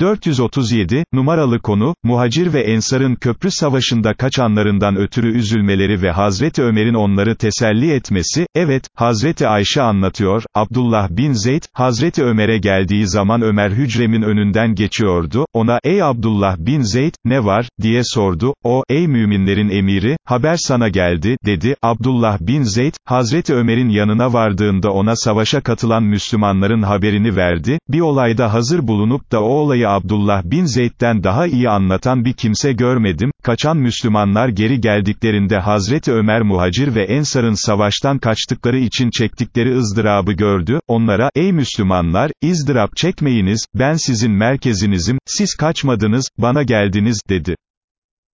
437, numaralı konu, Muhacir ve Ensar'ın köprü savaşında kaçanlarından ötürü üzülmeleri ve Hazreti Ömer'in onları teselli etmesi, evet, Hazreti Ayşe anlatıyor, Abdullah bin Zeyd, Hazreti Ömer'e geldiği zaman Ömer hücremin önünden geçiyordu, ona, ey Abdullah bin Zeyd, ne var, diye sordu, o, ey müminlerin emiri, haber sana geldi, dedi, Abdullah bin Zeyd, Hazreti Ömer'in yanına vardığında ona savaşa katılan Müslümanların haberini verdi, bir olayda hazır bulunup da o olayı Abdullah bin Zeyd'den daha iyi anlatan bir kimse görmedim, kaçan Müslümanlar geri geldiklerinde Hazreti Ömer muhacir ve Ensar'ın savaştan kaçtıkları için çektikleri ızdırabı gördü, onlara, ey Müslümanlar, izdırap çekmeyiniz, ben sizin merkezinizim, siz kaçmadınız, bana geldiniz, dedi.